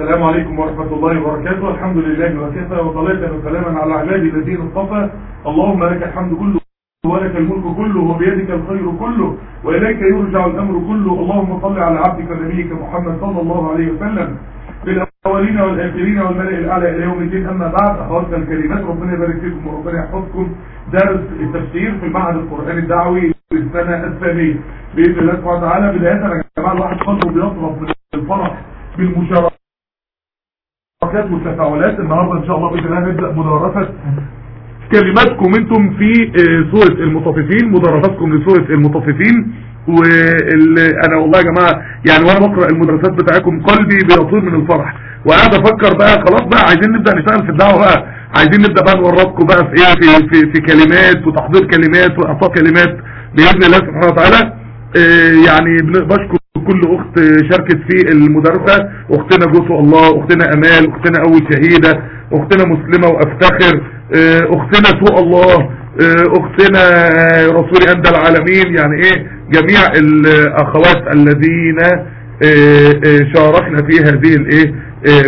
السلام عليكم ورحمة الله وبركاته. الحمد لله وكفى وصلاة وسلاما على عباد الذين اصطفى. اللهم لك الحمد كله ولك الملك كله وبيدك الخير كله وإليك يرجع الأمر كله. اللهم صل على عبدك ونبيك محمد صلى الله عليه وسلم. بالأولين والآخرين والملئ الأعلى إلى يوم الدين. أما بعد أخواتنا الكلمات ربنا يبارك فيكم وربنا يحفظكم. درس التفسير في المعهد القرآني الدعوي للسنة الثانية. بإذن الله سبحانه وتعالى بداية يا جماعة الواحد قلبه بيطرف من الفرح بالمشاركة. حركات والتفاعلات النهاردة إن شاء الله بإذن الله نبدأ مدرسة كلماتكم أنتم في سورة المطففين. مدرساتكم لسورة المطففين. وأنا والله يا جماعة يعني وأنا بقرأ المدرسات بتاعكم قلبي بيطير من الفرح. وقاعد أفكر بقى خلاص بقى عايزين نبدأ نشتغل في الدعوة بقى. عايزين نبدأ بقى نورطكم بقى في إيه في, في, في كلمات وتحضير كلمات وإعطاء كلمات بإذن الله سبحانه وتعالى. آه يعني بشكر كل أخت شاركت في المدرسة أختنا جوسو الله أختنا أمال أختنا أول شهيدة أختنا مسلمة وأفتخر أختنا سوء الله أختنا رسول اندى العالمين. يعني إيه؟ جميع الأخوات الذين شاركنا في هذه الايه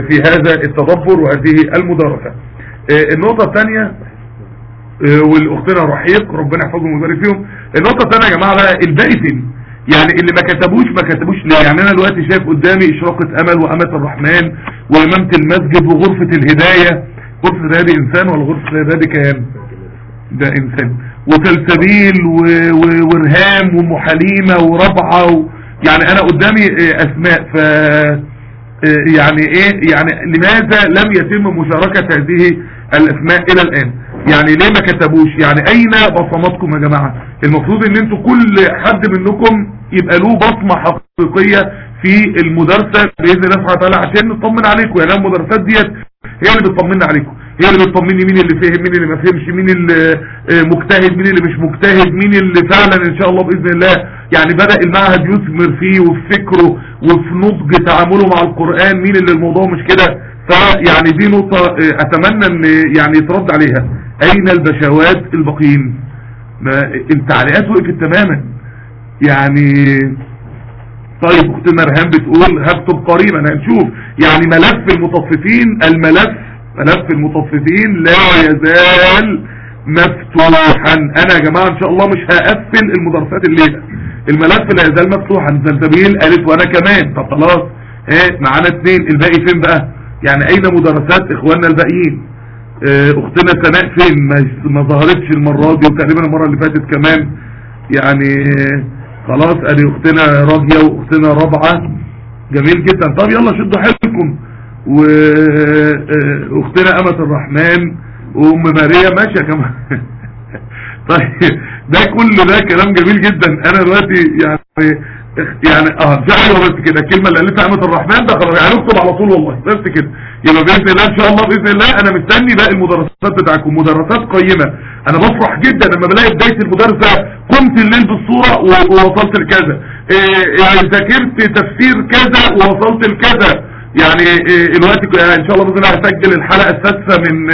في هذا التدبر وهذه المدرسة. النقطة الثانية والأختنا رحيق ربنا يحفظهم ويبارك فيهم. النقطة الثانية يا جماعة بقى الباقي فين يعني اللي ما كتبوش ما كتبوش. ليه يعني أنا دلوقتي شايف قدامي إشراقة أمل وأمة الرحمن وإمامة المسجد وغرفة الهداية. غرفة الهداية دي إنسان ولا غرفة الهداية دي كيان؟ ده إنسان. وسلسبيل ورهام ومحليمة وربعة و... يعني أنا قدامي أسماء. ف يعني إيه؟ يعني لماذا لم يتم مشاركة هذه الأسماء إلى الآن؟ يعني ليه ما كتبوش؟ يعني أين بصماتكم يا جماعة؟ المفروض إن أنتوا كل حد منكم يبقى له بصمة حقيقية في المدرسة بإذن الله سبحانه وتعالى عشان نطمن عليكم. يعني المدرسات ديت هي اللي بتطمنا عليكم. هي اللي بتطمني مين اللي فهم مين اللي ما فهمش مين اللي مجتهد مين اللي مش مجتهد مين اللي فعلا إن شاء الله بإذن الله. يعني بدأ المعهد يثمر فيه وفي فكره وفي نضج تعامله مع القرآن مين اللي الموضوع مش كده؟ فيعني دي نقطة أتمنى إن يعني يترد عليها. أين البشوات الباقيين التعليقات وقفت تماما. يعني طيب اختنا رهان بتقول هكتب قريبا هنشوف. يعني ملف المطففين الملف ملف المطففين لا يزال مفتوحا. أنا يا جماعة إن شاء الله مش هقفل المدرسات الليلة. الملف لا يزال مفتوحا. زلزبيل قالت وأنا كمان. طب خلاص إيه معانا اتنين. الباقي فين بقى؟ يعني أين مدرسات إخواننا الباقيين؟ أختنا سناء فين؟ ما ظهرتش المرة دي وتقريبا المرة اللي فاتت كمان. يعني خلاص أدي أختنا راضية وأختنا رابعة. جميل جدا. طب يلا شدوا حيلكم. واختنا أمة الرحمن وأم ماريا. ماشية كمان طيب ده كل ده كلام جميل جدا. أنا دلوقتي يعني يعني آه جعله بس كده. الكلمة اللي قالتها امة الرحمن ده خلاص يعني اكتب على طول والله بس كده. يبقى بإذن الله إن شاء الله بإذن الله أنا مستني باقي المدرسات بتاعكم. مدرسات قيمة. أنا بفرح جدا لما بلاقي بداية المدرسة قمت الليل بالصورة ووصلت لكذا. يعني ذاكرت تفسير كذا ووصلت لكذا. يعني الوقت إن شاء الله بإذن الله هسجل الحلقة السادسة من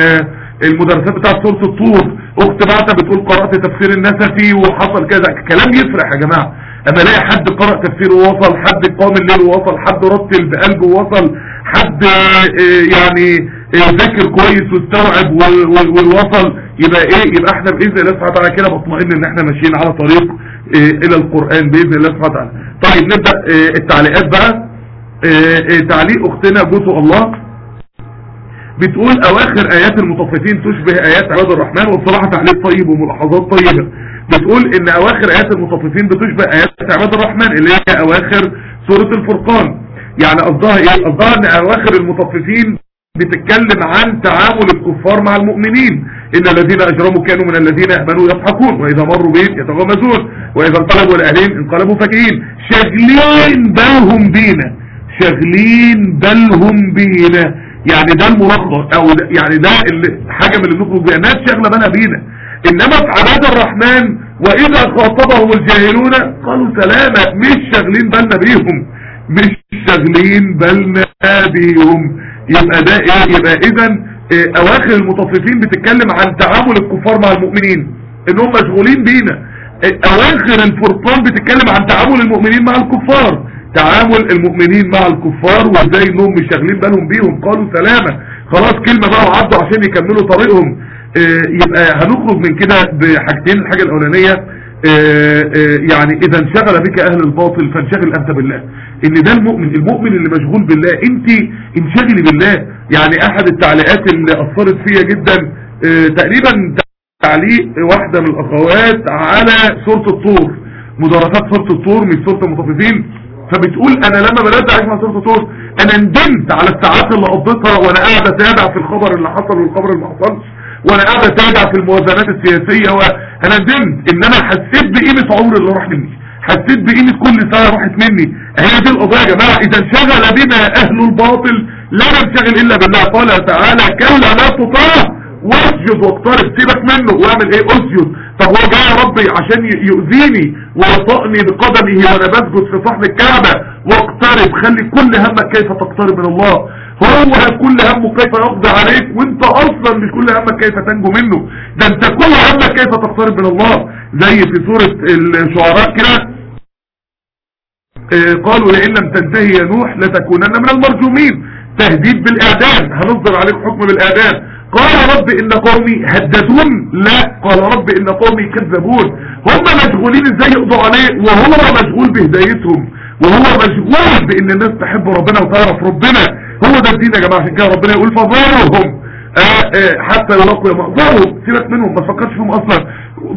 المدرسات بتاعت سورة الطور. أخت بعتها بتقول قرأت تفسير النسفي وحصل كذا. كلام يفرح يا جماعة. اما الاقي حد قرأ تفسير ووصل حد قام الليل ووصل حد رتل بقلبه ووصل حد يعني ذاكر كويس واستوعب ووصل يبقى إيه؟ يبقى إحنا بإذن الله سبحانه وتعالى كده بطمئن إن إحنا ماشيين على طريق إلى القرآن بإذن الله سبحانه وتعالى. طيب نبدأ التعليقات بقى. تعليق أختنا جوتو الله. بتقول أواخر آيات المطففين تشبه آيات عباد الرحمن والصراحة تعليق طيب وملاحظات طيبة. بتقول إن أواخر آيات المطففين بتشبه آيات عباد الرحمن اللي هي أواخر سورة الفرقان. يعني قصدها إيه؟ قصدها إن أواخر المطففين بتتكلم عن تعامل الكفار مع المؤمنين. إن الذين أجرموا كانوا من الذين يأمنوا يضحكون وإذا مروا بهم يتغمزون وإذا انقلبوا لاهلهم انقلبوا فاكهين. شاغلين بالهم بينا. شاغلين بالهم بينا. يعني ده الملخص أو ده يعني ده حاجة من اللي نخرج بيها ناس شاغله بالها بينا. إنما في عباد الرحمن وإذا خاطبهم الجاهلون قالوا سلامة مش شاغلين بالنا بيهم. مش شاغلين بالنا بيهم. يبقى ده إيه؟ يبقى اذا إيه أواخر المطففين بتتكلم عن تعامل الكفار مع المؤمنين انهم مشغولين بينا. إيه أواخر الفرقان بتتكلم عن تعامل المؤمنين مع الكفار. تعامل المؤمنين مع الكفار وازاي انهم مش شاغلين بالهم بيهم. قالوا سلامة خلاص كلمة بقى وعدوا عشان يكملوا طريقهم. آه يبقى هنخرج من كده بحاجتين. الحاجة الأولانية آه آه يعني إذا انشغل بك أهل الباطل فانشغل أنت بالله. إن ده المؤمن المؤمن اللي مشغول بالله. أنت انشغلي بالله. يعني أحد التعليقات اللي أثرت فيا جدا تقريبا تعليق واحدة من الأخوات على سورة الطور. مدرسات سورة الطور مش سورة المطففين. فبتقول أنا لما بدأت اعيش مع سورة الطور أنا ندمت على الساعات اللي قضيتها وأنا قاعد أتابع في الخبر اللي حصل والخبر اللي ما حصلش وأنا قاعد أتابع في الموازنات السياسية وأنا ندمت إن أنا حسيت بقيمة عمر اللي راح مني حسيت بقيمة كل ساعة راحت مني. هي دي القضايا يا جماعة إذا انشغل بنا أهل الباطل لا ننشغل إلا بالله. قال تعالى كلا لا تطاع واسجد واقترب سيبك منه واعمل إيه؟ أسجد. طب هو جاي يا ربي عشان يؤذيني. ويطأني بقدمه وأنا بسجد في صحن الكعبة. واقترب خلي كل همك كيف تقترب من الله. هو كل همه كيف يقضي عليك وانت أصلا مش كل همك كيف تنجو منه. ده انت كل همك كيف تقترب من الله. زي في سورة الشعراء كده آه قالوا لئن لم تنتهي يا نوح لتكونن من المرجومين. تهديد بالإعدام. هنصدر عليك حكم بالإعدام. قال رب إن قومي هددون. لا. قال رب إن قومي كذبون. هم مشغولين إزاي يقضوا عليه؟ وهو مشغول بهدايتهم. وهو مشغول بإن الناس تحب ربنا وتعرف ربنا. هو ده الدين يا جماعة عشان كده ربنا يقول فظهرهم آآ آآ حتى يلاقوا ظهروا. سيبك منهم ما تفكرش فيهم أصلا.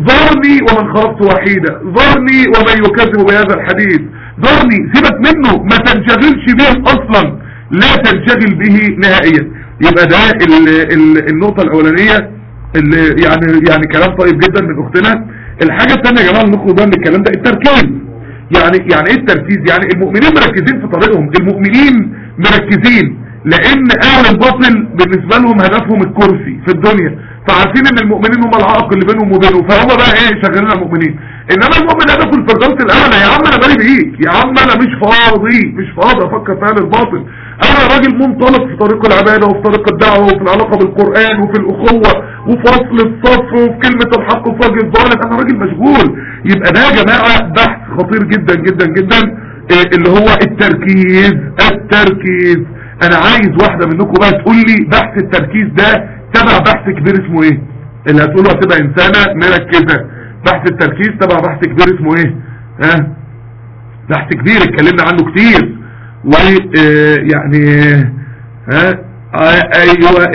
ظهرني ومن خلقت وحيدا. ظهرني ومن يكذب بهذا الحديث. ظهرني. سيبك منه. ما تنشغلش به أصلا. لا تنشغل به نهائيا. يبقى ده ال ال النقطة الأولانية اللي يعني يعني كلام طيب جدا من أختنا. الحاجة الثانية يا جماعة نخرج بقى من الكلام ده. التركيز. يعني يعني إيه التركيز؟ يعني المؤمنين مركزين في طريقهم. المؤمنين مركزين. لأن أهل الباطل بالنسبة لهم هدفهم الكرسي في الدنيا. فعارفين إن المؤمنين هم العائق اللي بينهم وبينه. فهم بقى إيه؟ شغالين على المؤمنين. إنما المؤمن هدفه الفردوس الاعلى يا عم أنا مالي بيك. يا عم أنا مش فاضي. مش فاضي. أفكر في أهل الباطل. أنا راجل منطلق في طريق العبادة وفي طريق الدعوة وفي العلاقة بالقرآن وفي الأخوة وفي وصل الصف وفي كلمة الحق وفي وجه الظالم. أنا راجل مشغول. يبقى ده يا جماعة بحث خطير جدا جدا جدا. إيه اللي هو التركيز التركيز. أنا عايز واحدة منكم بقى تقول لي بحث التركيز ده تبع بحث كبير اسمه إيه؟ اللي هتقوله هتبقى إنسانة مركزة. بحث التركيز تبع بحث كبير اسمه إيه؟ ها؟ بحث كبير اتكلمنا عنه كتير. ويعني ها؟ أيوه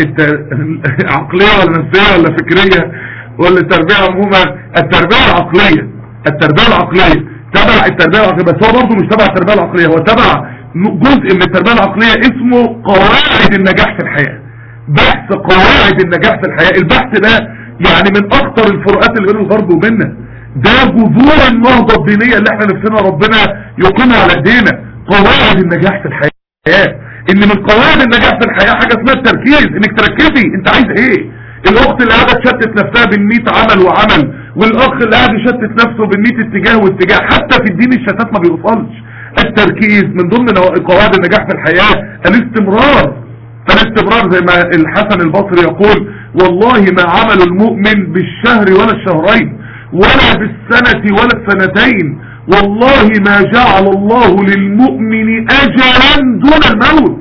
عقلية ولا نفسية ولا فكرية ولا التربية عموما؟ التربية العقلية التربية العقلية تبع التربية العقلية بس هو برضه مش تبع التربية العقلية هو تبع جزء من التربية العقلية اسمه قواعد النجاح في الحياة. بحث قواعد النجاح في الحياة. البحث ده يعني من أخطر الفروقات اللي بين الغرب وبيننا. ده جذور النهضة الدينية اللي إحنا نفسنا ربنا يقيمها على ايدينا قواعد النجاح في الحياة. إن من قواعد النجاح في الحياة حاجة اسمها التركيز. إنك تركزي. أنت عايز إيه؟ الأخت اللي قاعدة تشتت نفسها 100 عمل وعمل والأخ اللي قاعد يشتت نفسه 100 اتجاه واتجاه حتى في الدين الشتات ما بيوصلش. التركيز من ضمن قواعد النجاح في الحياة الاستمرار. فالاستمرار زي ما الحسن البصري يقول والله ما عمل المؤمن بالشهر ولا الشهرين ولا بالسنة ولا السنتين. والله ما جعل الله للمؤمن اجلا دون الموت.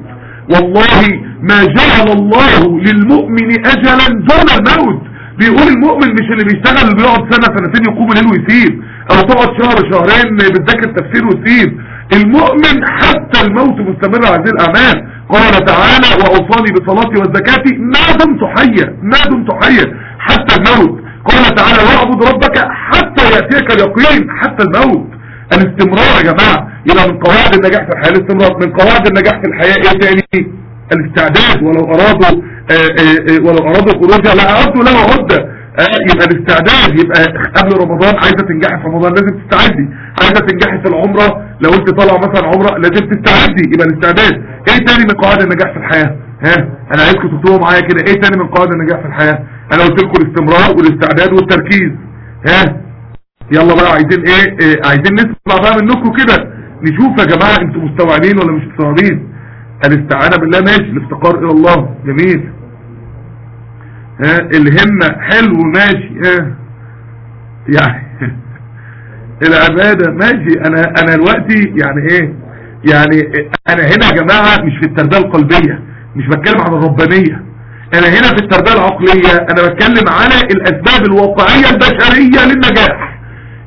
والله ما جعل الله للمؤمن اجلا دون الموت. بيقول المؤمن مش اللي بيشتغل اللي بيقعد سنة سنتين يقوم الليل ويسيب أو تقعد شهر شهرين بتذاكر تفسير وتسيب. المؤمن حتى الموت مستمر على هذه الأعمال. قال تعالى وأوصاني بصلاتي والزكاة ما دمت حيا ما دمت حيا حتى الموت. قال تعالى واعبد ربك حتى يأتيك اليقين حتى الموت. الاستمرار يا جماعة يبقى من قواعد النجاح في الحياة الاستمرار. من قواعد النجاح في الحياة إيه تاني؟ الاستعداد. ولو أرادوا آآ آآ ولو أرادوا خروجها لا ارادوا له عدة. يبقى الاستعداد يبقى قبل رمضان عايزة تنجحي في رمضان لازم تستعدي. عايزة تنجحي في العمرة لو انت طالع مثلا عمرة لازم تستعدي يبقى الاستعداد. إيه تاني من قواعد النجاح في الحياة؟ ها؟ أنا عايزكم تكتبوا معايا كده. إيه تاني من قواعد النجاح في الحياة؟ أنا قلت لكم الاستمرار والاستعداد والتركيز. ها؟ يلا بقى عايزين إيه, إيه؟ عايزين نسمع بقى منكم كده. نشوف يا جماعة أنتوا مستوعبين ولا مش مستوعبين. الاستعانة بالله ماشي الافتقار إلى الله. جميل. ها؟ الهمة حلو ماشي. ها؟ يعني العبادة ماشي. أنا أنا دلوقتي يعني إيه؟ يعني أنا هنا يا جماعة مش في التربية القلبية. مش بتكلم عن الربانية. أنا هنا في التربية العقلية. أنا بتكلم على الأسباب الواقعية البشرية للنجاح.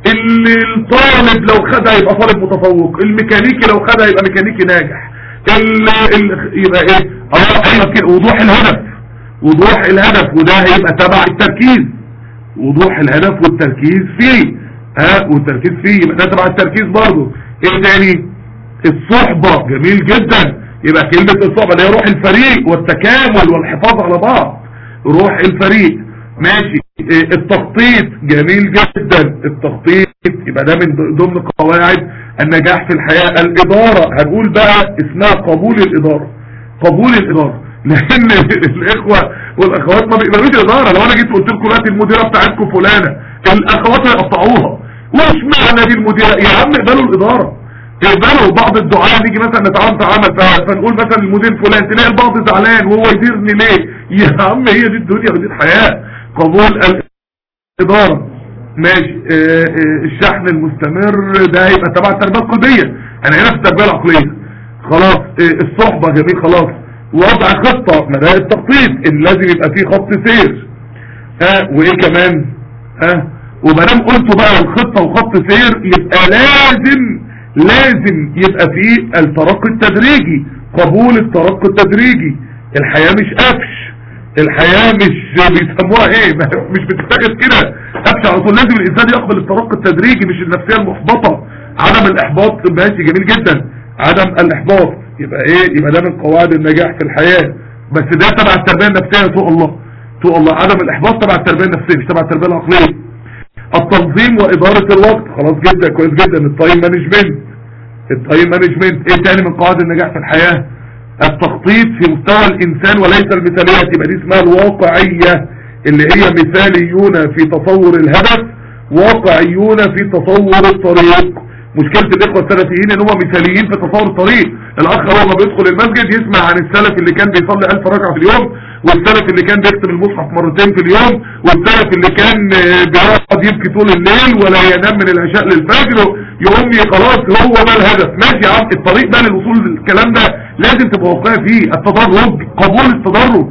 اللي الطالب لو خدها يبقى طالب متفوق. الميكانيكي لو خدها يبقى ميكانيكي ناجح. ال ال يبقى إيه؟ آه أيوه كده. وضوح الهدف. وضوح الهدف. وده هيبقى تبع التركيز. وضوح الهدف والتركيز فيه. ها؟ والتركيز فيه. يبقى ده تبع التركيز برضه. إيه تاني؟ الصحبة. جميل جدا. يبقى كلمة الصحبة اللي هي روح الفريق والتكامل والحفاظ على بعض. روح الفريق. ماشي. إيه التخطيط. جميل جدا. التخطيط. يبقى ده من ضمن قواعد النجاح في الحياة. الإدارة. هنقول بقى اسمها قبول الإدارة. قبول الإدارة. لأن الإخوة والأخوات ما بيقبلوش الإدارة. لو أنا جيت قلت لكم دلوقتي المديرة بتاعتكم فلانة. الأخوات هيقطعوها. وش معنى دي المديرة. يا عم اقبلوا الإدارة. اقبلوا بعض الدعاء نيجي مثلا نتعامل تعامل فنقول مثلا المدير فلان تلاقي البعض زعلان. وهو يديرني ليه؟ يا عم هي دي الدنيا ودي الحياة. قبول الإدارة. ماشي. آه آه الشحن المستمر ده هيبقى تبع التربية القلبية أنا هنا في التربية العقلية. خلاص. آه الصحبة. جميل. خلاص. وضع خطة. ما التخطيط ان لازم يبقى فيه خط سير. ها وإيه كمان؟ ها ومادام قلتوا بقى الخطة وخط سير يبقى لازم لازم يبقى فيه الترقي التدريجي قبول الترقي التدريجي. الحياة مش قفش الحياة مش بيسموها إيه؟ مش بتتاخد كده. قفش على طول. لازم الإنسان يقبل الترقي التدريجي مش النفسية المحبطة. عدم الإحباط ماشي جميل جدا. عدم الإحباط يبقى إيه؟ يبقى ده من قواعد النجاح في الحياة. بس ده تبع التربية النفسية سوء الله. سوء الله. عدم الإحباط تبع التربية النفسية مش تبع التربية العقلية. التنظيم وإدارة الوقت. خلاص جدا كويس جدا. ال time management. ال time management إيه تاني من قواعد النجاح في الحياة؟ التخطيط في مستوى الإنسان وليس المثاليات. يبقى دي اسمها الواقعية اللي هي مثاليون في تصور الهدف واقعيون في تصور الطريق. مشكلة الإخوة السلفيين إن هم مثاليين في تصور الطريق. الأخ هو ما بيدخل المسجد يسمع عن السلف اللي كان بيصلي ألف ركعة في اليوم والسلف اللي كان بيختم المصحف مرتين في اليوم والسلف اللي كان بيقعد يبكي طول الليل ولا ينام من العشاء للفجر يقوم خلاص هو ده الهدف. ماشي يا عم الطريق بقى للوصول للكلام ده لازم تبقى واقعي فيه التدرج قبول التدرج.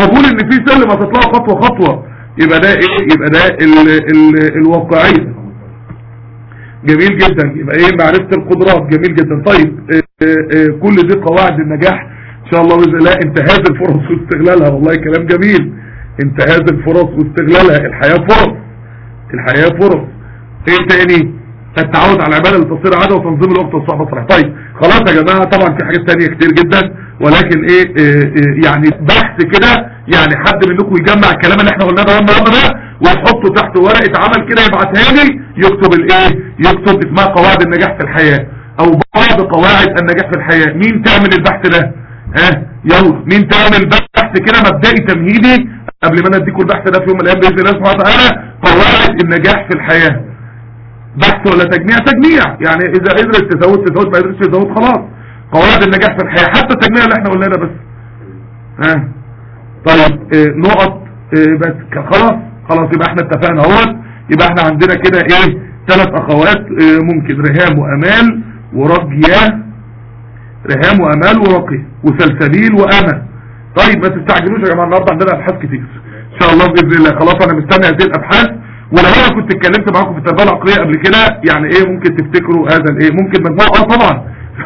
قبول إن في سلم هتطلعه خطوة خطوة. يبقى ده إيه؟ يبقى ده ال ال الواقعية. جميل جدا. يبقى إيه؟ معرفة القدرات. جميل جدا. طيب آه آه كل دي قواعد النجاح. إن شاء الله بإذن الله انتهاز الفرص واستغلالها. والله كلام جميل. انتهاز الفرص واستغلالها. الحياة فرص. الحياة فرص. إيه تاني؟ التعود على العبادة لتصير عادة وتنظيم الوقت والصحبة الصالحة طيب خلاص يا جماعة طبعا في حاجات تانية كتير جدا. ولكن إيه, إيه, إيه يعني بحث كده يعني حد منكم يجمع الكلام اللي إحنا قلناه ده. النهارده ده ويحطه تحت ورقة عمل كده يبعتها لي يكتب الايه يكتب اسمها قواعد النجاح في الحياة أو بعض قواعد النجاح في الحياة. مين تعمل البحث ده؟ ها؟ يلا. مين تعمل بحث كده مبدئي تمهيدي؟ قبل ما أنا اديكم البحث ده في يوم الأيام بإذن الله سبحانه وتعالى قواعد النجاح في الحياة. بحث ولا تجميع؟ تجميع. يعني إذا قدرت تزود تزود ما قدرتش تزود خلاص. قواعد النجاح في الحياة. حتى التجميع اللي إحنا قلناه ده بس. ها؟ طيب آه نقط آه بس خلاص. خلاص يبقى إحنا اتفقنا اهوت. يبقى إحنا عندنا كده إيه ثلاث اخوات آه ممكن رهام وامال ورجية رهام وامال ورقية وسلسبيل وامل طيب ما تستعجلوش يا جماعة النهارده عندنا أبحاث كتير. إن شاء الله بإذن الله. خلاص أنا مستني هذه الأبحاث. ولو أنا كنت اتكلمت معاكم في التربيه العقليه قبل كده يعني إيه ممكن تفتكروا هذا الإيه ممكن مجموعة آه طبعا.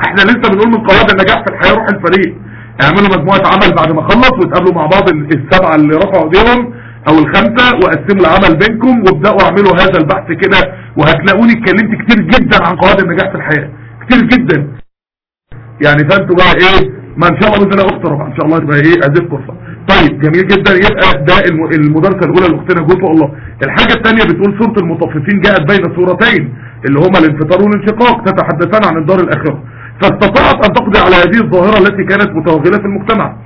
إحنا لسه بنقول من قواعد النجاح في الحياة روح الفريق. اعملوا مجموعة عمل بعد ما أخلص وتقابلوا مع بعض السبعة اللي رفعوا إيديهم. أو الخمسة وقسموا العمل بينكم وابدأوا اعملوا هذا البحث كده وهتلاقوني اتكلمت كتير جدا عن قواعد النجاح في الحياة. كتير جدا. يعني فأنتوا بقى إيه؟ ما إن شاء الله باذن الله اخت ربع إن شاء الله تبقى إيه؟ هذه الفرصة. طيب جميل جدا. يبقى ده المدرسة الأولى لاختنا جوه الله الحاجة الثانية بتقول سورة المطففين جاءت بين سورتين اللي هما الانفطار والانشقاق تتحدثان عن الدار الآخرة. فاستطاعت أن تقضي على هذه الظاهرة التي كانت متوغلة في المجتمع.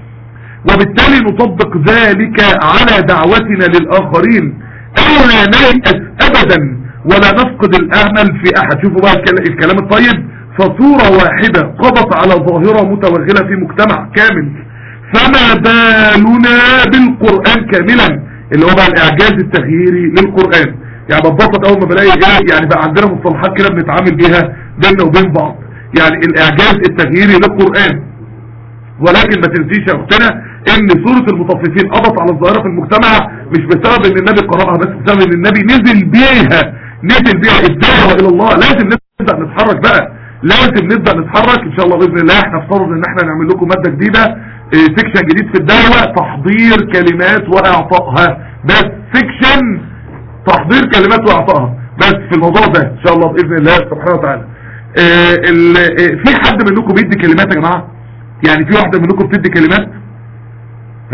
وبالتالي نطبق ذلك على دعوتنا للآخرين. الا نيأس ابدا ولا نفقد الأمل في أحد. شوفوا بقى الكلام الطيب. فصورة واحدة قضت على ظاهرة متوغلة في مجتمع كامل. فما بالنا بالقرآن كاملا؟ اللي هو بقى الإعجاز التغييري للقرآن. يعني ببسط أول ما بلاقي إيه يعني بقى عندنا مصطلحات كده بنتعامل بيها بيننا وبين بعض. يعني الإعجاز التغييري للقرآن. ولكن ما تنسيش يا أختنا إن سورة المطففين قضت على الظاهرة في المجتمع مش بسبب إن النبي قرأها بس بسبب إن النبي نزل بيها نزل بيها الدعوة إلى الله. لازم نبدأ نتحرك بقى لازم نبدأ نتحرك. إن شاء الله بإذن الله إحنا افترض إن إحنا نعمل لكم مادة جديدة section جديد في الدعوة تحضير كلمات وإعطائها. بس section تحضير كلمات وإعطائها. بس في الموضوع ده إن شاء الله بإذن الله سبحانه وتعالى. آه آه في حد منكم بيدي كلمات يا جماعة؟ يعني في واحدة منكم بتدي كلمات؟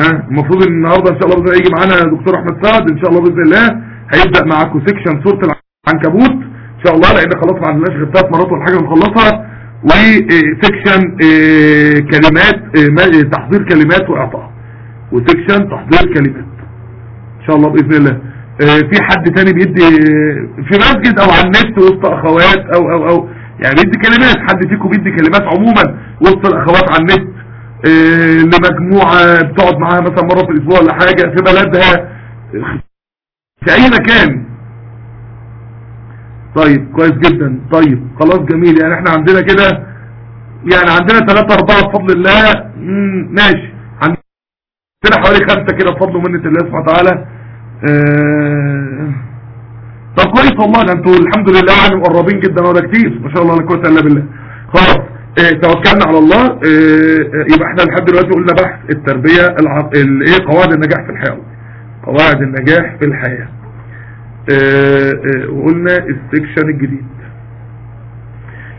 ها؟ المفروض إن النهارده إن شاء الله بإذن يجي معانا دكتور أحمد سعد إن شاء الله بإذن الله هيبدأ معاكم section سورة العنكبوت. إن شاء الله لأن خلاص ما عندناش غير ثلاث مرات ولا حاجة نخلصها. و section كلمات تحضير كلمات وإعطاء. وسيكشن تحضير كلمات. إن شاء الله بإذن الله. في حد تاني بيدي في مسجد أو على النت وسط أخوات أو أو أو يعني بيدي كلمات. حد فيكم بيدي كلمات عموما وسط الأخوات على النت. لمجموعة بتقعد معاها مثلا مرة في الأسبوع ولا حاجة في بلدها. في أي مكان. طيب كويس جدا. طيب خلاص جميل. يعني إحنا عندنا كده يعني عندنا ثلاثة أربعة بفضل الله. ماشي. عندنا حوالي خمسة كده بفضل ومنة الله سبحانه وتعالى آه طب كويس والله ده أنتوا الحمد لله يعني مقربين جدا وده كتير. ما شاء الله لا قوه الا بالله خلاص. آه توكلنا على الله. آه يبقى إحنا لحد دلوقتي قلنا بحث التربية الع... إيه قواعد النجاح في الحياة. قواعد النجاح في الحياة. وقلنا السكشن الجديد.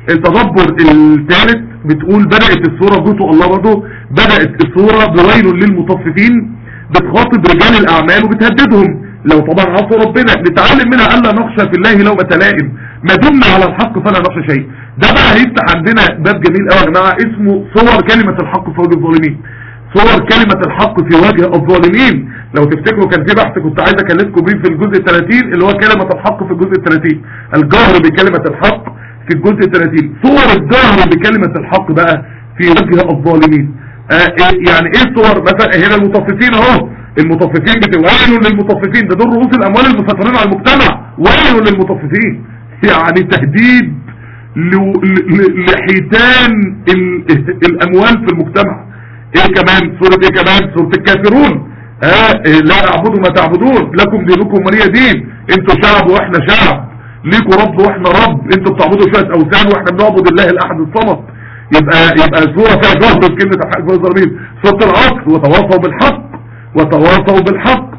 التدبر الثالث بتقول بدأت الصورة جوته الله برضه بدأت الصورة بويل للمطففين بتخاطب رجال الأعمال وبتهددهم. لو طبعا عصوا ربنا نتعلم منها ألا نخشى في الله لو تلائم ما دمنا على الحق فلا نخشى شيء. ده بقى هيفتح عندنا باب جميل قوي يا جماعة اسمه صور كلمة الحق في وجه الظالمين. صور كلمة الحق في وجه الظالمين. لو تفتكروا كان في بحث كنت عايز أكلمكم بيه في الجزء 30 اللي هو كلمة الحق في الجزء 30 الجهر بكلمة الحق في الجزء 30 صور الجهر بكلمة الحق بقى في وجه الظالمين. آه يعني إيه صور مثلا هنا المطففين أهو. المطففين بتوالوا للمطففين. ده دول رؤوس الأموال المسيطرين على المجتمع. ويلوا للمطففين. يعني تهديد لحيتان الأموال في المجتمع. إيه كمان؟ سورة إيه كمان؟ سورة الكافرون. إيه لا اعبدوا ما تعبدون. لكم دينكم ولي دين. أنتوا شعب وإحنا شعب. ليكوا رب وإحنا رب. أنتوا بتعبدوا شوية أوثان وإحنا بنعبد الله الأحد الصمد. يبقى يبقى سورة فيها جهر كلمة الحق في الظالمين سورة العصر. وتواصوا بالحق. وتواصوا بالحق.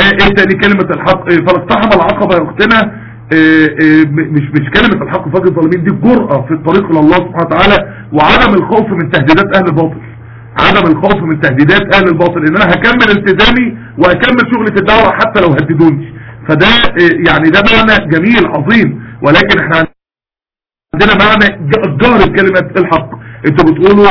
إيه تاني كلمة الحق؟ إيه فلاقتحم العقبة يا أختنا. مش مش كلمة الحق وجه الظالمين دي الجرأة في الطريق إلى الله سبحانه وتعالى وعدم الخوف من تهديدات أهل الباطل. عدم الخوف من تهديدات أهل الباطل ان أنا هكمل التزامي وأكمل شغلة الدعوة حتى لو هددوني. فده يعني ده معنى جميل عظيم. ولكن إحنا عندنا معنى جار كلمة الحق. أنتوا بتقولوا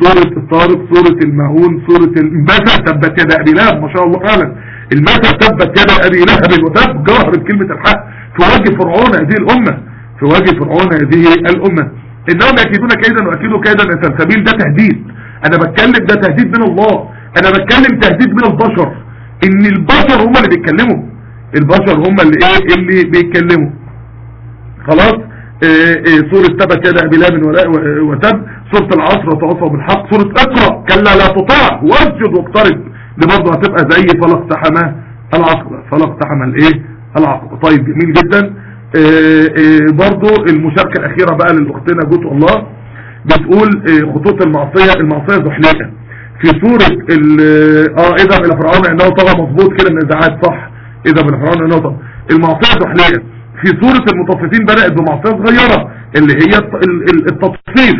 سورة الطارق سورة المعون سورة المثل تبت يد أبي لهب؟ ما شاء الله فعلا. المثل تبت يد أبي لهب؟ وتب جهر بكلمة الحق. في وجه فرعون هذه الأمة في وجه فرعون هذه الأمة. إنهم يكيدون كيدا واكيدوا كيدا سلسبيل ده تهديد. أنا بتكلم ده تهديد من الله. أنا بتكلم تهديد من البشر. إن البشر هم اللي بيتكلموا. البشر هم اللي إيه؟ اللي بيتكلموا. خلاص؟ إيه إيه سورة تبت يد أبي لهب وتب سورة العصر وتواصوا بالحق. سورة اقرأ. كلا لا تطاع. وأسجد واقترب. دي برضه هتبقى زي فلا اقتحم العقبة فلا اقتحم الإيه؟ العقبة طيب جميل جدا. إيه برضه المشاركة الأخيرة بقى للأختنا جوت الله بتقول خطوط المعصية المعصية زحليقة. في سورة آه إذا إلى فرعون إنه طغى مظبوط كده من الاذاعات صح. إذا إلى فرعون إنه طغى. المعصية زحليقة. في سورة المطففين بدأت بمعصية صغيرة اللي هي التطفيف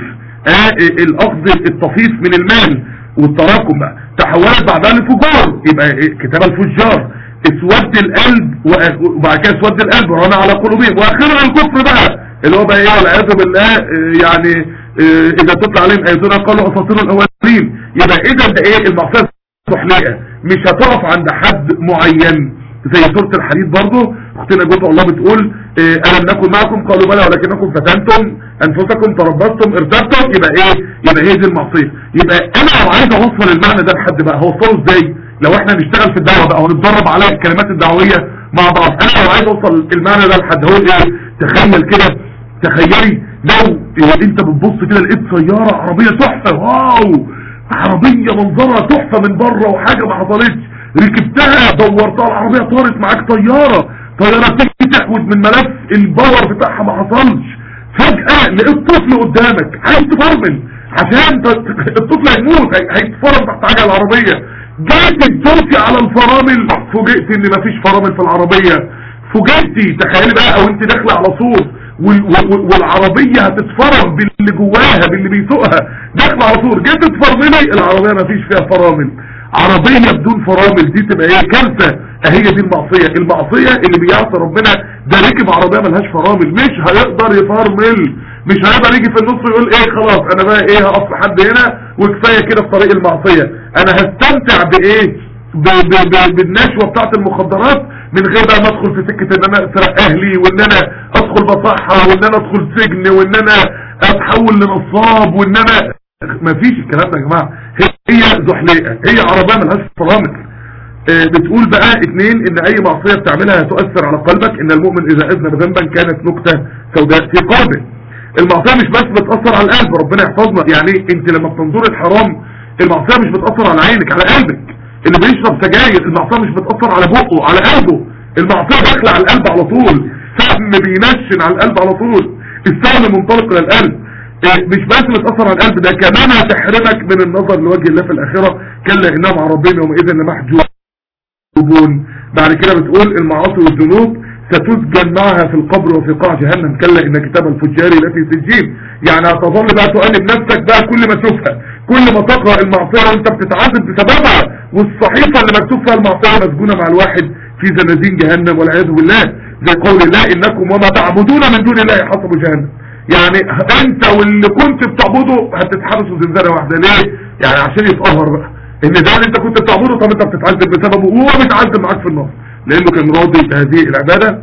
آه الاخذ التطفيف من المال والتراكم. بقى تحولت بعدها لفجار يبقى كتاب الفجار. اسود القلب وبعد كده اسود القلب ورانا على قلوبهم. واخرها الكفر بقى اللي هو بقى إيه والعياذ بالله يعني إذا تطلع عليهم اياتنا قالوا أساطير الأولين. يبقى إذا ده إيه المعصية صحليه مش هتقف عند حد معين. زي سورة الحديد برضو أختنا جوت الله بتقول ألم نكن معكم؟ قالوا بلى ولكنكم فتنتم أنفسكم تربصتم ارتبتم. يبقى إيه يبقى هي دي المعصية. يبقى أنا لو عايز أوصل المعنى ده لحد بقى هوصله إزاي؟ لو إحنا نشتغل في الدعوة بقى ونتدرب على الكلمات الدعوية مع بعض. أنا لو عايز أوصل المعنى ده لحد هو إيه؟ تخيل كده تخيلي لو أنت بتبص كده لقيت سيارة عربية تحفة wow! عربية منظرها تحفة من بره وحاجة ما حصلتش. ركبتها دورتها العربية طارت معاك طيارة. طيارة تيجي تحود من ملف ال power بتاعها ما حصلش. فجأة لقيت طفل قدامك عايز تفرمل. عشان الطفل هيموت هيتفرم تحت حاجة العربية. جيت تدوسي على الفرامل. فوجئت إن مفيش فرامل في العربية. فوجئتي تخيلي بقى أو انت داخلة على طول والعربية هتتفرم باللي جواها باللي بيسوقها. داخلة على طول. جيت تفرملي العربية مفيش فيها فرامل. عربية بدون فرامل دي تبقى إيه؟ كارثة. اهي دي المعصية. المعصية اللي بيعصي ربنا. ده ركب عربية ملهاش فرامل. مش هيقدر يفرمل. مش هيقدر يجي في النص ويقول إيه خلاص أنا بقى إيه هقف لحد هنا وكفاية كده في طريق المعصية. أنا هستمتع بإيه؟ ب ب ب بالنشوة بتاعت المخدرات من غير بقى ما أدخل في سكة إن أنا أسرق أهلي وإن أنا أدخل بصحة وإن أنا أدخل سجن وإن أنا أتحول لنصاب وإن أنا مفيش الكلام ده يا جماعة. هي زحليقة هي عربية ملهاش فرامل. آه بتقول بقى اتنين إن أي معصية بتعملها هتؤثر على قلبك إن المؤمن إذا اذنب ذنبا كانت نكتة سوداء في قلبه. المعصية مش بس بتأثر على القلب ربنا يحفظنا. يعني انت لما بتنظر الحرام المعصية مش بتأثر على عينك على قلبك. اللي بيشرب سجاير المعصية مش بتأثر على بقه على قلبه. المعصية داخلة على القلب على طول. سهم بينشن على القلب على طول. السهم منطلق إلى القلب. مش بس بتأثر على القلب ده كمان هتحرمك من النظر لوجه الله في الآخرة. كلا إنهم عن ربنا وإذا لمحجوبون. بعد كده بتقول المعاصي والذنوب. ستسجن معها في القبر وفي قاع جهنم كلا إن كتاب الفجار لفي سجين. يعني هتظل بقى تؤنب نفسك بقى كل ما تشوفها. كل ما تقرأ المعصية وأنت بتتعذب بسببها. والصحيفة اللي مكتوب فيها المعصية مسجونة مع الواحد في زنازين جهنم والعياذ بالله. زي قول الله إنكم وما تعبدون من دون الله حصبوا جهنم. يعني أنت واللي كنت بتعبده هتتحبسوا زنزانة واحدة. ليه؟ يعني عشان يتقهر بقى. إن ده اللي أنت كنت بتعبده طب أنت بتتعذب بسببه وهو بيتعذب معاك في النار. لأنه كان راضي بهذه العبادة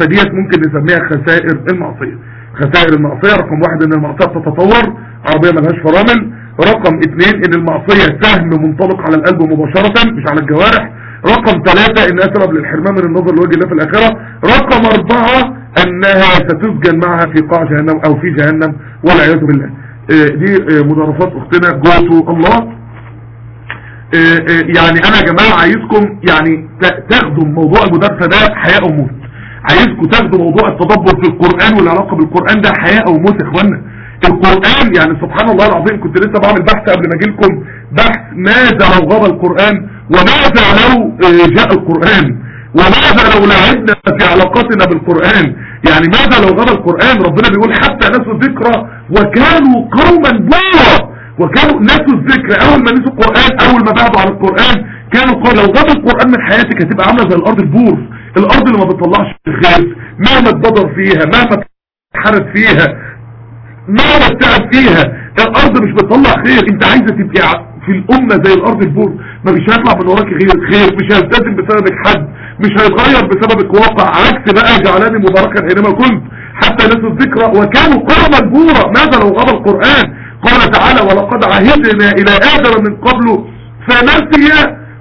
فديت ممكن نسميها خسائر المعصية. خسائر المعصية رقم واحد إن المعصية بتتطور عربية ملهاش فرامل. رقم اثنين إن المعصية سهم منطلق على القلب مباشرة مش على الجوارح. رقم ثلاثة إنها سبب للحرمان من النظر لوجه الله في الآخرة. رقم أربعة إنها ستسجن معها في قاع جهنم أو في جهنم والعياذ بالله. دي مدرسات أختنا جوتو الله. يعني أنا يا جماعة عايزكم يعني تاخدوا موضوع المدرسة ده حياة أو موت. عايزكم تاخدوا موضوع التدبر في القرآن والعلاقة بالقرآن ده حياة أو موت يا إخوانا. القرآن يعني سبحان الله العظيم كنت لسه بعمل بحث قبل ما أجي لكم. بحث ماذا لو غاب القرآن وماذا لو جاء القرآن؟ وماذا لو لعبنا في علاقتنا بالقرآن؟ يعني ماذا لو غاب القرآن؟ ربنا بيقول حتى نسوا الذكرى وكانوا قوما بورا. وكانوا نسوا الذكر اول ما نسوا القرآن اول ما بعدوا عن القرآن كانوا قال لو غاب القرآن من حياتك هتبقى عاملة زي الأرض البور الأرض اللي ما بتطلعش خير مهما اتبدر فيها مهما اتحرت فيها مهما اتعب فيها الأرض مش بتطلع خير. أنت عايزة تبقى في الأمة زي الأرض البور ما مش هيطلع من وراك غير خير. مش هيلتزم بسببك حد. مش هيتغير بسببك واقع. عكس بقى جعلاني مباركا أينما كنت. حتى نسوا الذكرى وكانوا قوما بورا. ماذا لو غاب القرآن؟ قال تعالى ولقد عهدنا إلى آدم من قبله فنسي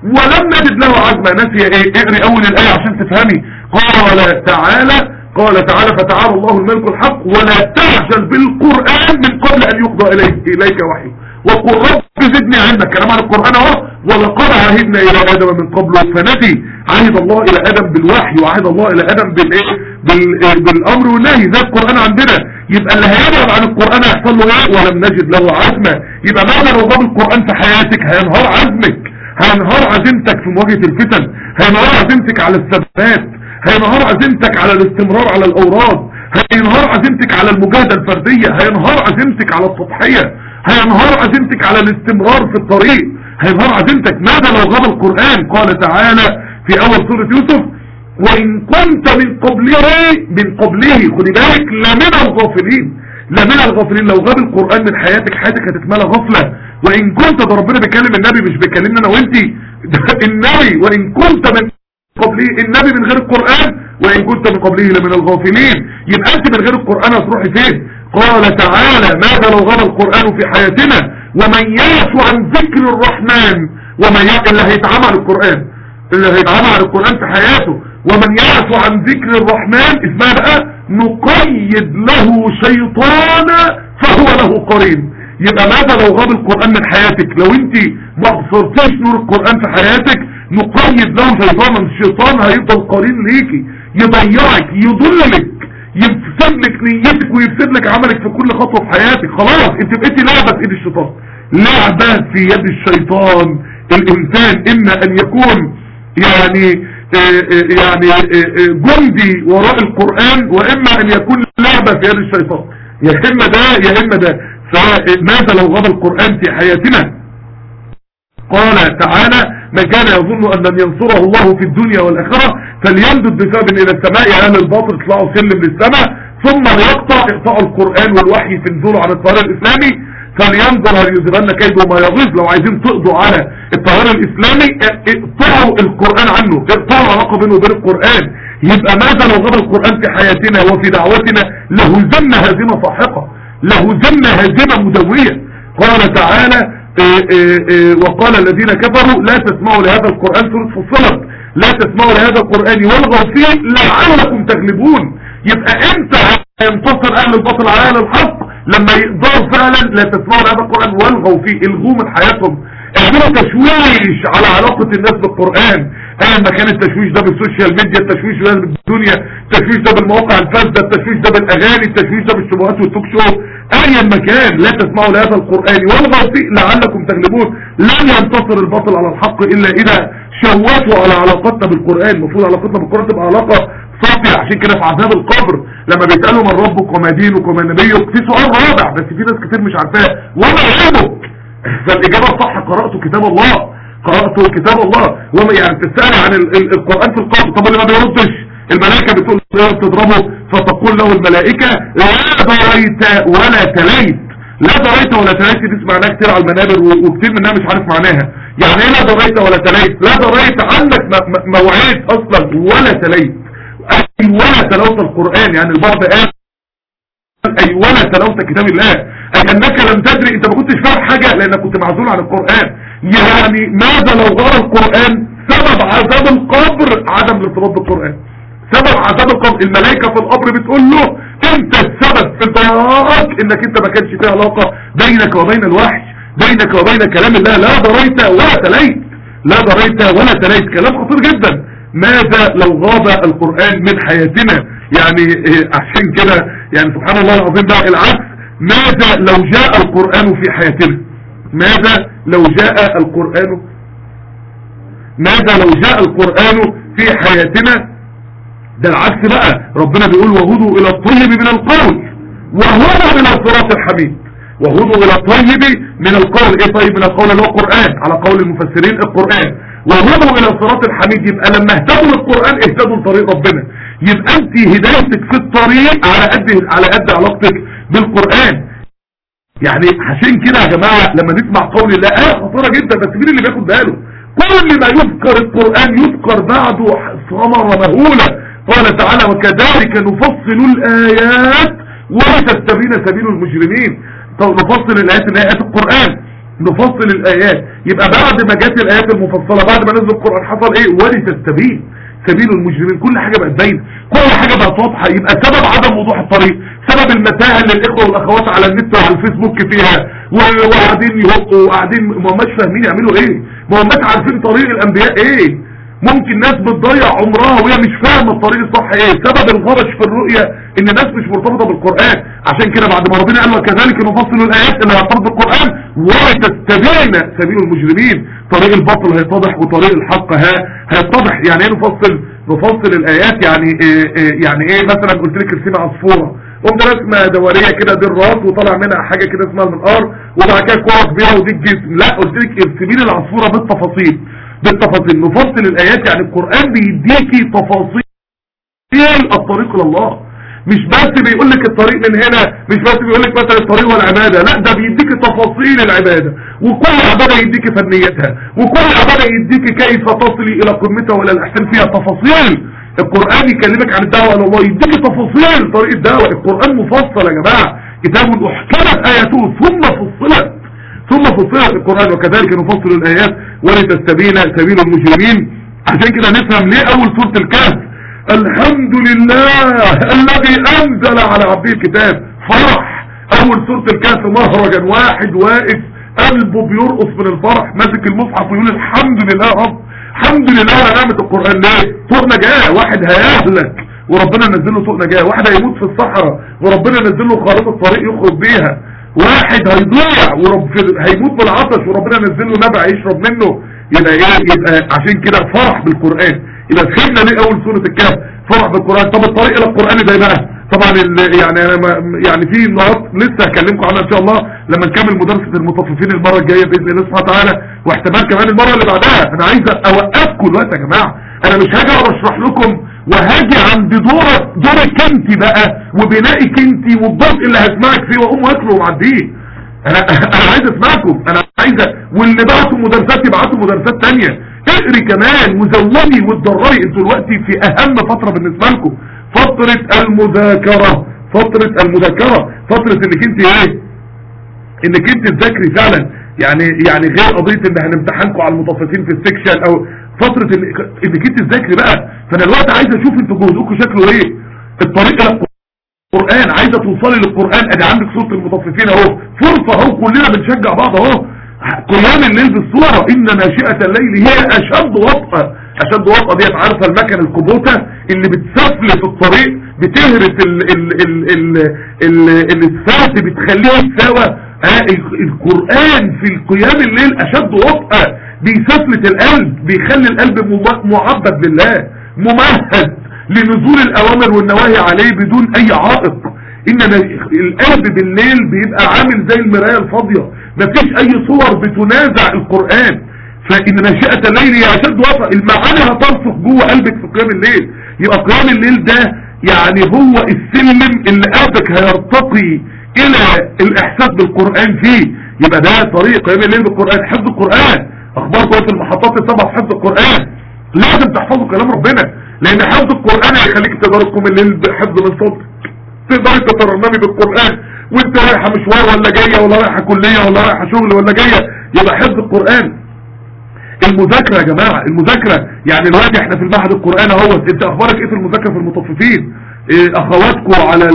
ولم نجد له عزما. نسي إيه؟ اقري أول الآية عشان تفهمي. قال تعالى قال تعالى فتعالى الله الملك الحق ولا تعجل بالقرآن من قبل أن يقضى اليك, إليك وحي. وقل رب زدني علما. كلام عن القرآن أهو. ولقد عهدنا إلى آدم من قبله فنسي. عهد الله إلى آدم بالوحي وعهد الله إلى آدم بالايه بال... بالأمر والنهي. زي القرآن عندنا. يبقى اللي هيبعد عن القرآن هيحصل له إيه؟ ولم نجد له عزما يبقى معنى غاب القرآن في حياتك هينهار عزمك. هينهار عزيمتك في مواجهة الفتن. هينهار عزيمتك على الثبات. هينهار عزيمتك على الاستمرار على الأوراد. هينهار عزيمتك على المجاهدة الفردية. هينهار عزيمتك على التضحية. هينهار عزيمتك على الاستمرار في الطريق. هينهار عزيمتك. ماذا لو غاب القرآن؟ قال تعالى في أول سورة يوسف وإن كنت من قبله من قبله. خدي بالك لمن الغافلين. لمن الغافلين. لو غاب القرآن من حياتك حياتك هتتملى غفلة. وإن كنت ده ربنا بيكلم النبي مش بيكلمنا أنا وأنتي. النبي. وإن كنت من قبله النبي من غير القرآن. وإن كنت من قبله لمن الغافلين. يبقى أنت من غير القرآن هتروحي فين؟ قال تعالى ماذا لو غاب القرآن في حياتنا؟ ومن يعش عن ذكر الرحمن. ومن يعش اللي هيتعامل القرآن. اللي هيتعامل القرآن في حياته. ومن يعش عن ذكر الرحمن اسمها بقى نقيد له شيطانا فهو له قرين. يبقى ماذا لو غاب القرآن من حياتك؟ لو انت ما بصرتيش نور القرآن في حياتك نقيد له شيطانا. الشيطان هيفضل قرين ليكي يضيعك يضللك يفسد لك نيتك ويفسد لك عملك في كل خطوة في حياتك. خلاص انت بقيتي لعبة في ايد الشيطان لعبة في يد الشيطان. الإنسان إما أن يكون يعني يعني جندي وراء القرآن وإما أن يكون لعبة في يد الشيطان. يا إما ده يا إما ده. فماذا لو غاب القرآن في حياتنا؟ قال تعالى من كان يظن أن لن ينصره الله في الدنيا والآخرة فليمدد بسبب إلى السماء أهل الباطل يطلعوا سلم للسماء ثم يقطع إقطاع القرآن والوحي في نزوله عن الطيار الإسلامي. فلينظر هل يذهبن كيده ما يغيظ؟ لو عايزين تقضوا على التيار الإسلامي اقطعوا القرآن عنه اقطعوا علاقة بينه وبين القرآن. يبقى ماذا لو غاب القرآن في حياتنا وفي دعوتنا. لهزمنا هزيمة ساحقة لهزمنا هزيمة مدوية. قال تعالى إيه إيه وقال الذين كفروا لا تسمعوا لهذا القرآن سورة فصلت لا تسمعوا لهذا القرآن والغوا فيه لعلكم تغلبون. يبقى إمتى هينتصر أهل الباطل على أهل الحق؟ لما يقدروا فعلا لا تسمعوا لهذا القرآن والغوا فيه الغوه من حياتهم. اعملوا تشويش على علاقة الناس بالقرآن. ايا كان التشويش ده بال social media التشويش ده بالدنيا التشويش ده بالمواقع الفاسدة التشويش ده بالأغاني التشويش ده بالشبهات وال talk show. ايا كان لا تسمعوا لهذا القرآن والغوا فيه لعلكم تغلبون لن ينتصر الباطل على الحق إلا إذا شوشوا على علاقتنا بالقرآن. المفروض علاقتنا بالقرآن تبقى علاقة صافية عشان كده في عذاب القبر لما بيسألوا من ربك وما دينك وما نبيك في سؤال رابع بس في ناس كتير مش عارفاه. وما علمك فالإجابة الصح قرأت كتاب الله. قرأت كتاب الله. وما يعني تسأل عن ال ال القرآن في القبر. طب اللي ما بيردش؟ الملائكة بتقول له تضربه. فتقول له الملائكة لا دريت ولا تليت. لا دريت ولا تليت دي سمعناها كتير على المنابر وكتير منها مش عارف معناها. يعني إيه لا دريت ولا تليت لا دريت عندك موعد أصلا ولا تليت. أي ولا تلوت القرآن يعني البعض قال أي ولا تلوت كتاب الله أي أنك لم تدري أنت ما كنتش فاهم حاجة لأنك كنت معزول عن القرآن. يعني ماذا لو غير القرآن سبب عذاب القبر؟ عدم الارتباط بالقرآن. سبب عذاب القبر الملائكة في القبر بتقول له أنت السبب في ضياعك إنك أنت ما كانش فيه علاقة بينك وبين الوحي بينك وبين كلام الله. لا دريت ولا تليت. لا دريت ولا تليت. كلام خطير جدا. ماذا لو غاب القرآن من حياتنا؟ يعني عشان كده يعني سبحان الله العظيم بقى العكس. ماذا لو جاء القرآن في حياتنا؟ ماذا لو جاء القرآن؟ ماذا لو جاء القرآن في حياتنا؟ ده العكس بقى. ربنا بيقول وهدوا إلى الطيب من القول وهدوا إلى الصراط الحميد. وهدوا إلى الطيب من القول. إيه طيب؟ من القول اللي هو القرآن على قول المفسرين القرآن. وهدوا إلى الصراط الحميد يبقى لما اهتدوا للقرآن اهتدوا لطريق ربنا. يبقى أنت هدايتك في الطريق على قد على قد علاقتك بالقرآن. يعني عشان كده يا جماعة لما نسمع قول الله آه خطيرة جدا بس مين اللي بياخد باله؟ كل ما يذكر القرآن يذكر بعده ثمرة مهولة قال تعالى وكذلك نفصل الآيات وتستبين سبيل المجرمين. نفصل الآيات اللي آيات القرآن. نفصل الآيات. يبقى بعد ما جت الآيات المفصلة بعد ما نزل القرآن حصل إيه؟ ولتستبين سبيل المجرمين. كل حاجة بقت باينة. كل حاجة بقت واضحة. يبقى سبب عدم وضوح الطريق. سبب المتاهه اللي الاخوة والأخوات على النت وعلى الفيسبوك فيها. وقاعدين يهقوا وقاعدين ما هماش فاهمين يعملوا إيه. ما هماش عارفين طريق الأنبياء إيه. ممكن ناس بتضيع عمرها وهي مش فاهمة الطريق الصح إيه. سبب الغبش في الرؤية إن الناس مش مرتبطة بالقرآن. عشان كده بعد ما ربنا قال وكذلك نفصل الآيات اللي هتربط بالقرآن وتستبين سبيل المجرمين. طريق الباطل هيتضح وطريق الحق ها هيتضح. يعني إيه نفصل؟ نفصل الآيات؟ يعني إيه إيه يعني إيه مثلا قلت لك ارسمي عصفوره قمت رسمة دورية كده دي الراس وطلع منها حاجة كده اسمها المنقار وبعد كده كورة كبيرة ودي الجسم. لا قلت لك ارسمي العصفورة بالتفاصيل. بالتفاصيل. نفصل الآيات يعني القرآن بيديكي تفاصيل الطريق لله مش بس بيقول لك الطريق من هنا مش بس بيقول لك مثلا الطريق والعبادة لا ده بيديك تفاصيل العبادة. وكل عبادة يديك فنيتها وكل عبادة يديك كيف تصلي إلى قمتها ولا الاحسان فيها تفاصيل. القرآن يكلمك عن الدعوة إلى الله يديك تفاصيل طريق الدعوة. القرآن مفصل يا جماعة. كتاب أحكمت آياته ثم فصلت. ثم فصلت القرآن وكذلك نفصل الآيات ولتستبين سبيل المجرمين. عشان كده نفهم ليه أول سورة الكهف؟ الحمد لله الذي أنزل على عبده الكتاب. فرح. أول سورة الكهف مهرجا واحد واقف. قلبه بيرقص من الفرح. ماسك المصحف ويقول الحمد لله رب. الحمد لله على نعمة القرآن. ليه؟ طوق نجاة. واحد هيهلك وربنا نزل له نجاة. واحد هيموت في الصحراء وربنا نزل له خريطة طريق يخرج بيها. واحد هيضيع ورب هيموت بالعطش وربنا نزل له نبع يشرب منه يبقى إيه؟ يبقى عشان كده فرح بالقرآن. يبقى فهمنا ليه أول سورة الكهف فرح بالقرآن. طب الطريق إلى القرآن ده بقى؟ طبعا يعني أنا يعني في نقاط لسه هكلمكم عنها إن شاء الله لما نكمل مدرسة المطففين المرة الجاية بإذن الله سبحانه وتعالى واحتمال كمان المرة اللي بعدها. أنا عايز أوقفكم الوقت يا جماعة. أنا مش هاجي أشرح لكم وهاجي عند دورك دورك انت بقى وبنائك انت والضغط اللي هسمعك فيه وأقوم واكله ومعديه أنا أنا عايز أسمعكم أنا عايز واللي بعتوا مدرسات يبعتوا مدرسات تانية. اقري كمان وزوني واتضرري أنتوا دلوقتي في أهم فترة بالنسبة لكم. فترة المذاكرة. فترة المذاكرة. فترة إنك أنت إيه؟ إنك أنت تذاكري فعلا. يعني يعني غير قضية إن هنمتحنكم على المطففين في السكشن أو فترة إنك أنت تذاكري بقى. فأنا الوقت عايز أشوف أنتوا جهدكم شكله إيه؟ الطريق إلى القرآن عايزة توصلي للقرآن. أدي عندك سورة المطففين أهو. فرصة أهو. كلنا بنشجع بعض أهو. قيام الليل بالصورة. إن ناشئة الليل هي أشد وطأة. أشد وطأة ديت عارفة المكن الكبوتة اللي بتسفلت الطريق بتهرس ال ال ال ال ال الاسفلت بتخليه يتساوى القرآن في القيام الليل أشد وطأة بيسفلت القلب بيخلي القلب معبد بالله ممهد لنزول الأوامر والنواهي عليه بدون أي عائق. إن القلب بالليل بيبقى عامل زي المراية الفاضية. مفيش أي صور بتنازع القرآن. فإن ناشئة الليل هي أشد وطأ. المعاني هترسخ جوه قلبك في قيام الليل. يبقى قيام الليل ده يعني هو السلم اللي قلبك هيرتقي إلى الإحساس بالقرآن فيه. يبقى ده طريق قيام الليل بالقرآن حفظ القرآن. اخباركم في المحطات السبع في حفظ القرآن. لازم تحفظوا كلام ربنا لأن حفظ القرآن هيخليك تقوم الليل بحفظ من صوتك. تقدري تترنمي بالقرآن. وأنت رايحة مشوار ولا جاية ولا رايحة كلية ولا رايحة شغل ولا جاية يبقى حفظ القرآن. المذاكرة يا جماعة المذاكرة يعني الوقت إحنا في المعهد القرآن أهوت. أنت أخبارك إيه في المذاكرة في المطففين اخواتكم على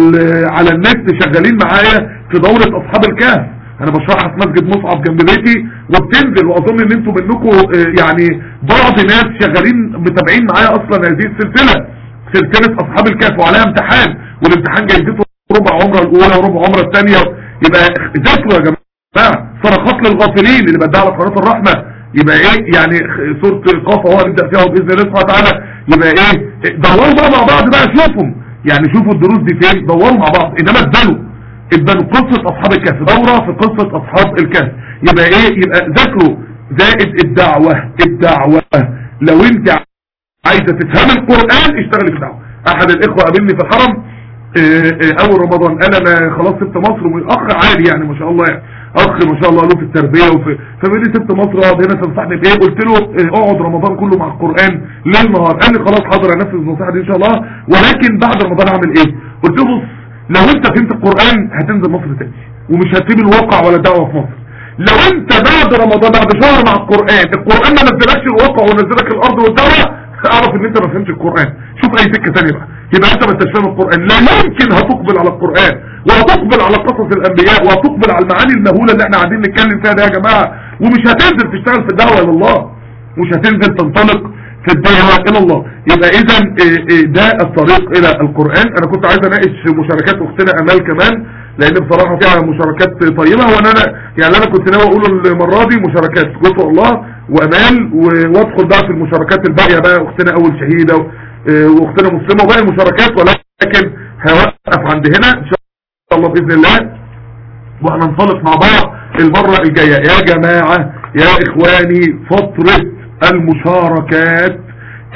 على النت شغالين معايا في دورة أصحاب الكهف. أنا بشرحها في مسجد مصعب جنب بيتي وبتنزل وأظن إن أنتم منكم آه يعني بعض ناس شغالين متابعين معايا أصلا هذه السلسلة سلسلة أصحاب الكهف وعليها امتحان والامتحان جايزته ربع عمره الأولى وربع عمره الثانية. يبقى ذاكروا يا جماعة صرخات للغافلين اللي بدها على قناة الرحمة. يبقى إيه؟ يعني سورة القاف اهو نبدأ فيها باذن الله سبحانه وتعالى. يبقى إيه؟ دوروا بقى مع بعض بقى شوفهم يعني شوفوا الدروس دي فين دوروا مع بعض. إنما اتبنوا اتبنوا قصة أصحاب الكهف دورة في قصة أصحاب الكهف. يبقى إيه؟ يبقى ذاكروا زائد الدعوة الدعوة. لو أنت عايزة تفهم القرآن اشتغلي في الدعوة أحد الإخوة قابلني في الحرم آه آه أول رمضان أنا ما خلاص سبت مصر والاخ عالي يعني ما شاء الله يعني. اخ ما شاء الله له في التربية وفي لي سبت مصر اقعد هنا تنصحني بإيه؟ قلت له اقعد رمضان كله مع القرآن ليل نهار قال لي خلاص حاضر انفذ النصيحة دي إن شاء الله. ولكن بعد رمضان أعمل إيه؟ قلت له بص لو أنت فهمت القرآن هتنزل مصر تاني ومش هتسيب الواقع ولا دعوة في مصر. لو أنت بعد رمضان بعد شهر مع القرآن القرآن ما نزلكش الواقع ونزلك الأرض والدعوة أعرف إن أنت ما فهمتش القرآن. شوف أي سكة تانية بقى. يبقى انت ما انتش فاهم القرآن. لا يمكن هتقبل على القرآن وهتقبل على قصص الأنبياء وهتقبل على المعاني المهولة اللي إحنا قاعدين نتكلم فيها ده يا جماعة. ومش هتنزل تشتغل في الدعوة إلى الله. مش هتنزل تنطلق في الدعوة إلى الله. يبقى إذا ده الطريق إلى القرآن. أنا كنت عايز أناقش مشاركات أختنا أمال كمان لأن بصراحة فيها مشاركات طيبة. وأنا أنا يعني أنا كنت ناوي أقول المرة دي مشاركات جزء الله وأمال وأدخل بقى في المشاركات الباقية بقى أختنا أول شهيدة. وأختنا مسلمة وباقي المشاركات ولكن هوقف عند هنا إن شاء الله بإذن الله وهننطلق مع بعض المرة الجاية. يا جماعة يا إخواني فترة المشاركات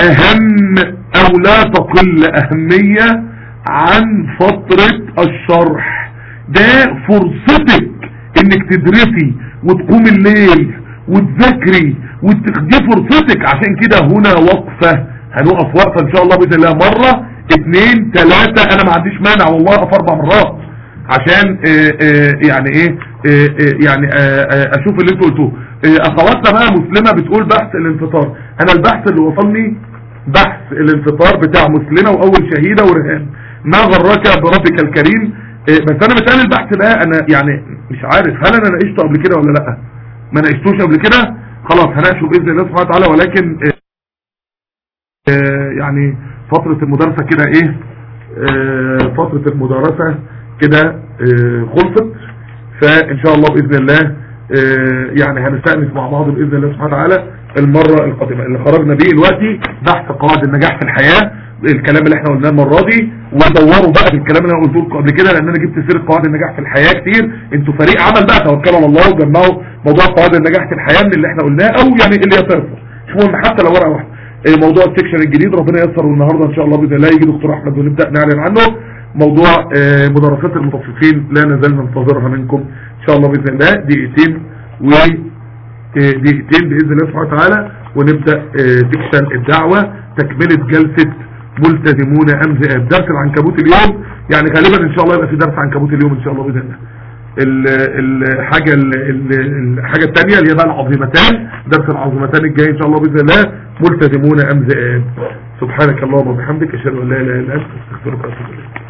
أهم أو لا تقل أهمية عن فترة الشرح. ده فرصتك إنك تدرسي وتقوم الليل وتذاكري دي فرصتك. عشان كده هنا وقفة هنوقف وقفة إن شاء الله بإذن الله مرة اتنين تلاتة. أنا ما عنديش مانع والله أقف أربع مرات. عشان آه آه يعني إيه آه يعني أشوف اللي أنتوا قلتوه. أخواتنا بقى مسلمة بتقول بحث الانفطار. أنا البحث اللي وصلني بحث الانفطار بتاع مسلمة وأول شهيدة ورهان. ما غرك بربك الكريم؟ بس أنا بسأل البحث ده أنا يعني مش عارف هل أنا ناقشته قبل كده ولا لأ؟ ما ناقشتوش قبل كده؟ خلاص هناقشه بإذن الله سبحانه وتعالى. ولكن يعني فترة المدرسة كده إيه؟ آه، فترة المدرسة كده آه، خلصت. فإن شاء الله بإذن الله آه، يعني هنستأنس مع بعض بإذن الله سبحانه وتعالى المرة القادمة. اللي خرجنا بيه دلوقتي بحث قواعد النجاح في الحياة الكلام اللي إحنا قلناه المرة دي. ودوروا بقى في الكلام اللي أنا قلته قبل كده لأن أنا جبت سيرة قواعد النجاح في الحياة كتير. أنتوا فريق عمل بقى توكلوا على الله وجمعوا موضوع قواعد النجاح في الحياة من اللي إحنا قلناه أو يعني اللي يتيسر مش مهم حتى لو ورقة واحدة. موضوع ال section الجديد ربنا ييسر والنهارده إن شاء الله بإذن الله يجي دكتور أحمد ونبدأ نعلن عنه. موضوع آه، مدرسات المطففين لا نزال ننتظرها منكم إن شاء الله بإذن الله دقيقتين و آه، دقيقتين بإذن الله سبحانه وتعالى ونبدأ آه، section الدعوة تكملة جلسة ملتزمون ام ذئاب درس العنكبوت اليوم. يعني غالبا إن شاء الله يبقى في درس عنكبوت اليوم إن شاء الله بإذن الله. ال- الحاجة ال- ال- الحاجة الثانية اللي هي بقى العظيمتان درس العظيمتان الجاي إن شاء الله بإذن الله ملتزمون أم سبحانك اللهم وبحمدك أشهد أن لا إله إلا أنت أستغفرك وأتوب إليك.